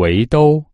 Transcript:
围兜。